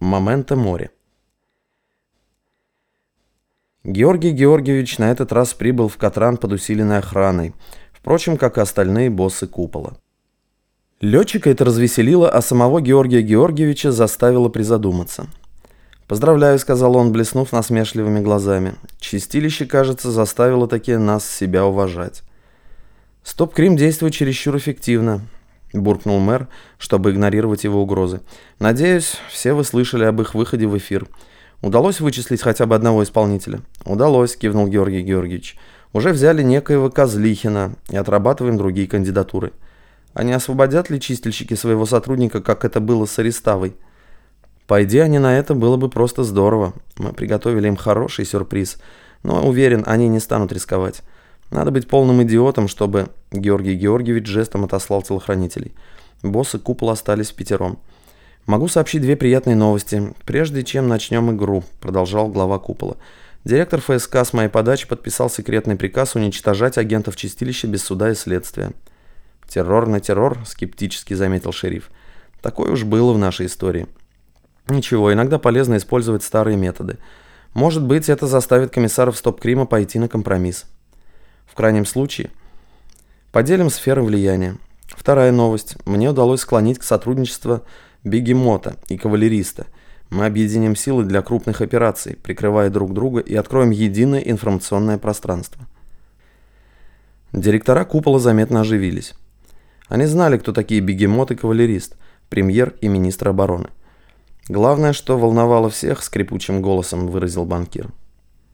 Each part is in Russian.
Моменто море. Георгий Георгиевич на этот раз прибыл в Катран под усиленной охраной, впрочем, как и остальные боссы купола. Летчика это развеселило, а самого Георгия Георгиевича заставило призадуматься. «Поздравляю», — сказал он, блеснув насмешливыми глазами. «Чистилище, кажется, заставило таки нас себя уважать». «Стоп-крим действует чересчур эффективно. — буркнул мэр, чтобы игнорировать его угрозы. «Надеюсь, все вы слышали об их выходе в эфир. Удалось вычислить хотя бы одного исполнителя?» «Удалось», — кивнул Георгий Георгиевич. «Уже взяли некоего Козлихина и отрабатываем другие кандидатуры. Не освободят ли чистильщики своего сотрудника, как это было с Ареставой?» «Пойди они на это, было бы просто здорово. Мы приготовили им хороший сюрприз, но, уверен, они не станут рисковать». Надо быть полным идиотом, чтобы Георгий Георгиевич жестом отослал телохранителей. Боссы купола остались в пятером. «Могу сообщить две приятные новости, прежде чем начнем игру», – продолжал глава купола. Директор ФСК с моей подачи подписал секретный приказ уничтожать агентов чистилища без суда и следствия. «Террор на террор», – скептически заметил шериф. «Такое уж было в нашей истории». «Ничего, иногда полезно использовать старые методы. Может быть, это заставит комиссаров стоп-крима пойти на компромисс». В крайнем случае, поделим сферы влияния. Вторая новость. Мне удалось склонить к сотрудничеству бегемота и кавалериста. Мы объединим силы для крупных операций, прикрывая друг друга и откроем единое информационное пространство. Директора купола заметно оживились. Они знали, кто такие бегемот и кавалерист, премьер и министр обороны. Главное, что волновало всех, скрипучим голосом выразил банкир.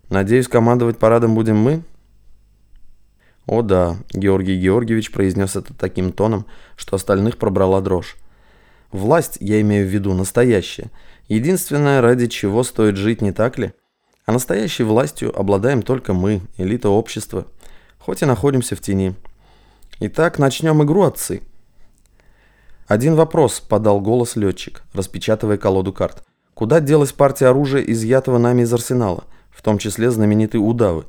«Надеюсь, командовать парадом будем мы?» «О да», — Георгий Георгиевич произнес это таким тоном, что остальных пробрала дрожь. «Власть, я имею в виду, настоящая. Единственное, ради чего стоит жить, не так ли? А настоящей властью обладаем только мы, элита общества, хоть и находимся в тени. Итак, начнем игру, отцы». «Один вопрос», — подал голос летчик, распечатывая колоду карт. «Куда делась партия оружия, изъятого нами из арсенала, в том числе знаменитые удавы?»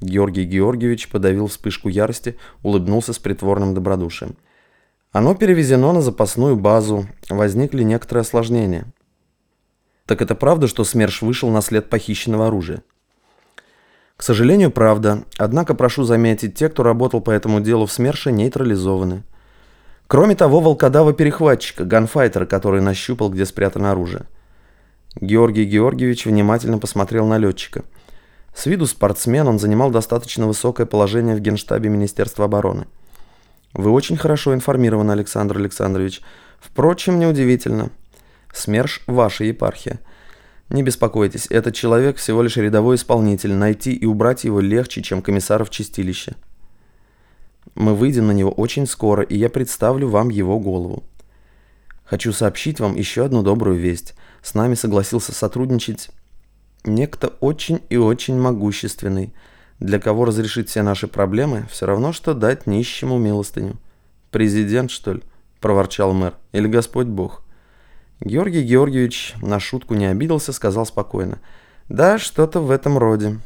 Георгий Георгиевич подавил вспышку ярости, улыбнулся с притворным добродушием. Оно перевезено на запасную базу, возникли некоторые осложнения. Так это правда, что СМЕРШ вышел на след похищенного оружия? К сожалению, правда. Однако, прошу заметить, те, кто работал по этому делу в СМЕРШе, нейтрализованы. Кроме того, волкодава-перехватчика, ганфайтера, который нащупал, где спрятано оружие. Георгий Георгиевич внимательно посмотрел на летчика – с виду спортсмен, он занимал достаточно высокое положение в Генштабе Министерства обороны. Вы очень хорошо информированы, Александр Александрович. Впрочем, неудивительно. СМЕРШ – ваша епархия. Не беспокойтесь, этот человек всего лишь рядовой исполнитель. Найти и убрать его легче, чем комиссаров чистилища. Мы выйдем на него очень скоро, и я представлю вам его голову. Хочу сообщить вам еще одну добрую весть. С нами согласился сотрудничать Некто очень и очень могущественный, для кого разрешить все наши проблемы все равно, что дать нищему милостыню. «Президент, что ли?» – проворчал мэр. «Или Господь Бог?» Георгий Георгиевич на шутку не обиделся, сказал спокойно. «Да, что-то в этом роде».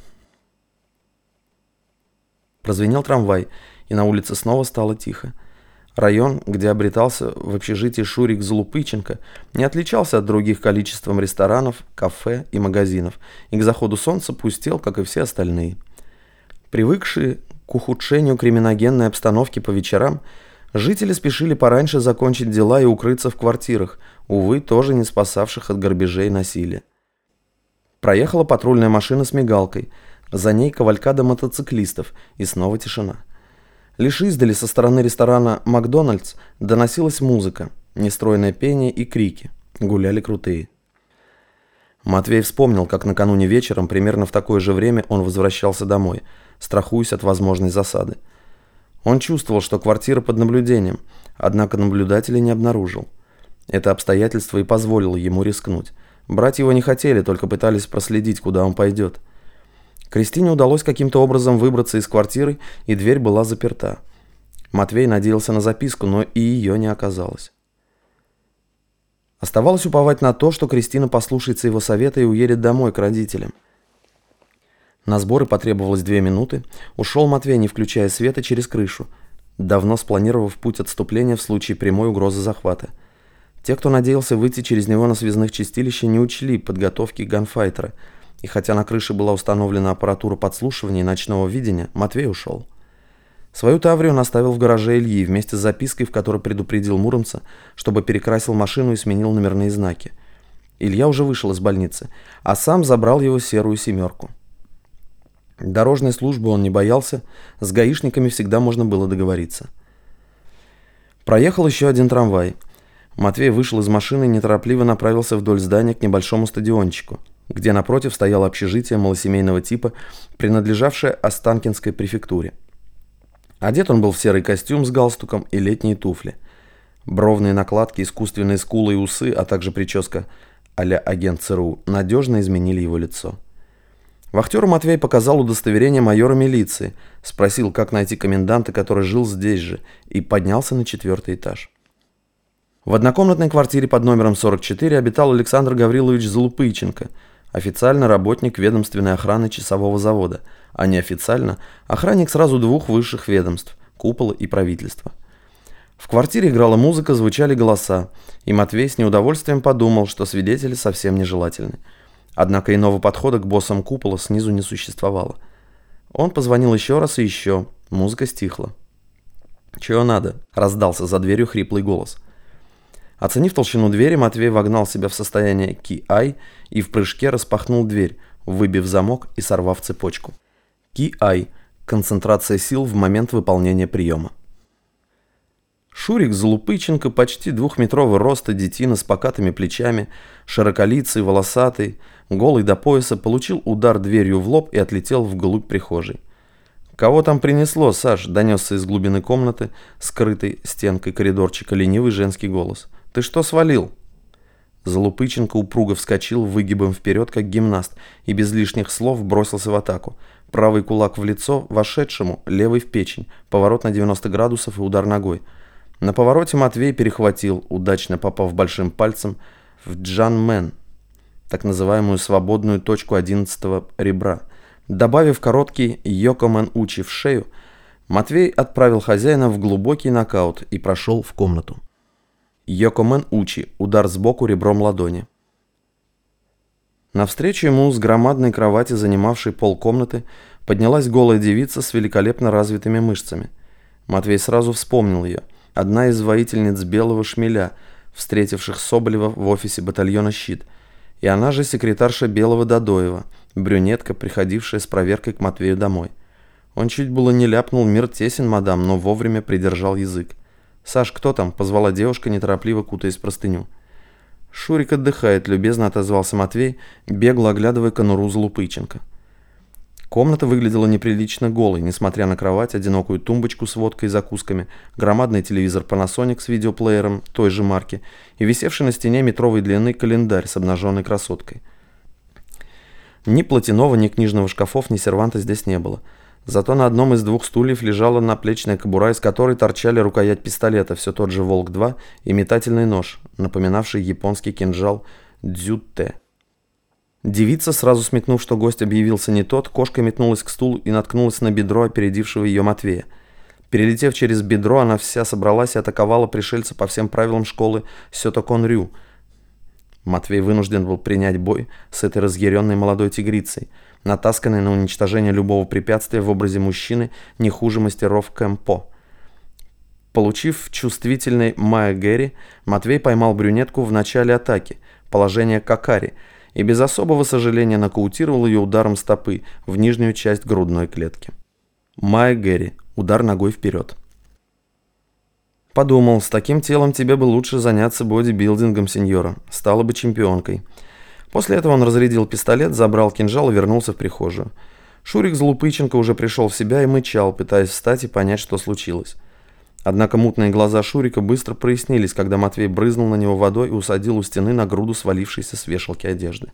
Прозвенел трамвай, и на улице снова стало тихо. Район, где обретался в общежитии Шурик Злупыченко, не отличался от других количеством ресторанов, кафе и магазинов, и к заходу солнца пустел, как и все остальные. Привыкшие к ухудшению криминогенной обстановки по вечерам, жители спешили пораньше закончить дела и укрыться в квартирах, увы, тоже не спасавших от грабежей насилия. Проехала патрульная машина с мигалкой, за ней кавалькада мотоциклистов, и снова тишина. Лишь издали со стороны ресторана «Макдональдс» доносилась музыка, нестройное пение и крики. Гуляли крутые. Матвей вспомнил, как накануне вечером, примерно в такое же время, он возвращался домой, страхуясь от возможной засады. Он чувствовал, что квартира под наблюдением, однако наблюдателей не обнаружил. Это обстоятельство и позволило ему рискнуть. Брать его не хотели, только пытались проследить, куда он пойдет. Кристине удалось каким-то образом выбраться из квартиры, и дверь была заперта. Матвей надеялся на записку, но и ее не оказалось. Оставалось уповать на то, что Кристина послушается его совета и уедет домой к родителям. На сборы потребовалось две минуты. Ушел Матвей, не включая света, через крышу, давно спланировав путь отступления в случае прямой угрозы захвата. Те, кто надеялся выйти через него на связных чистилище, не учли подготовки ганфайтера, и хотя на крыше была установлена аппаратура подслушивания и ночного видения, Матвей ушел. Свою Таврию он оставил в гараже Ильи вместе с запиской, в которой предупредил Муромца, чтобы перекрасил машину и сменил номерные знаки. Илья уже вышел из больницы, а сам забрал его серую семерку. Дорожной службы он не боялся, с гаишниками всегда можно было договориться. Проехал еще один трамвай. Матвей вышел из машины и неторопливо направился вдоль здания к небольшому стадиончику, где напротив стояло общежитие малосемейного типа, принадлежавшее Останкинской префектуре. Одет он был в серый костюм с галстуком и летние туфли. Бровные накладки, искусственные скулы и усы, а также прическа а-ля агент ЦРУ надежно изменили его лицо. Вахтеру Матвей показал удостоверение майора милиции, спросил, как найти коменданта, который жил здесь же, и поднялся на четвертый этаж. В однокомнатной квартире под номером 44 обитал Александр Гаврилович Залупыченко, официально работник ведомственной охраны часового завода, а неофициально охранник сразу двух высших ведомств – купола и правительства. В квартире играла музыка, звучали голоса, и Матвей с неудовольствием подумал, что свидетели совсем нежелательны – Однако иного подхода к боссам купола снизу не существовало. Он позвонил еще раз и еще. Музыка стихла. «Чего надо?» – раздался за дверью хриплый голос. Оценив толщину двери, Матвей вогнал себя в состояние ки-ай и в прыжке распахнул дверь, выбив замок и сорвав цепочку. Ки-ай – концентрация сил в момент выполнения приема. Шурик Залупыченко, почти двухметровый роста детина с покатыми плечами, широколицый, волосатый, голый до пояса, получил удар дверью в лоб и отлетел вглубь прихожей. «Кого там принесло, Саш?» – донесся из глубины комнаты, скрытой стенкой коридорчика, ленивый женский голос. «Ты что свалил?» Залупыченко упруго вскочил выгибом вперед, как гимнаст, и без лишних слов бросился в атаку. Правый кулак в лицо, вошедшему, левый в печень, поворот на 90 градусов и удар ногой – на повороте Матвей перехватил, удачно попав большим пальцем в Джан Мэн, так называемую свободную точку 11 ребра. Добавив короткий Йокомен Учи в шею, Матвей отправил хозяина в глубокий нокаут и прошел в комнату. Йокомен Учи, удар сбоку ребром ладони. Навстречу ему с громадной кровати, занимавшей пол комнаты, поднялась голая девица с великолепно развитыми мышцами. Матвей сразу вспомнил ее – одна из воительниц Белого Шмеля, встретивших Соболева в офисе батальона «Щит», и она же секретарша Белого Додоева, брюнетка, приходившая с проверкой к Матвею домой. Он чуть было не ляпнул «Мир тесен, мадам», но вовремя придержал язык. «Саш, кто там?» – позвала девушка, неторопливо кутаясь в простыню. «Шурик отдыхает», – любезно отозвался Матвей, бегло оглядывая конуру Злупыченко. Комната выглядела неприлично голой, несмотря на кровать, одинокую тумбочку с водкой и закусками, громадный телевизор Panasonic с видеоплеером той же марки и висевший на стене метровой длины календарь с обнаженной красоткой. Ни платяного, ни книжного шкафов, ни серванта здесь не было. Зато на одном из двух стульев лежала наплечная кобура, из которой торчали рукоять пистолета, все тот же «Волк-2» и метательный нож, напоминавший японский кинжал «Дзютте». Девица, сразу сметнув, что гость объявился не тот, кошка метнулась к стулу и наткнулась на бедро опередившего ее Матвея. Перелетев через бедро, она вся собралась и атаковала пришельца по всем правилам школы Сётокон-Рю. Матвей вынужден был принять бой с этой разъяренной молодой тигрицей, натасканной на уничтожение любого препятствия в образе мужчины не хуже мастеров Кэмпо. Получив чувствительный Майя Гэри, Матвей поймал брюнетку в начале атаки, положение Какари – и без особого сожаления нокаутировал ее ударом стопы в нижнюю часть грудной клетки. Майя Гэри. Удар ногой вперед. Подумал, с таким телом тебе бы лучше заняться бодибилдингом, сеньора. Стала бы чемпионкой. После этого он разрядил пистолет, забрал кинжал и вернулся в прихожую. Шурик Злупыченко уже пришел в себя и мычал, пытаясь встать и понять, что случилось. Однако мутные глаза Шурика быстро прояснились, когда Матвей брызнул на него водой и усадил у стены на груду свалившейся с вешалки одежды.